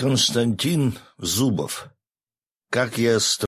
Константин Зубов. Как я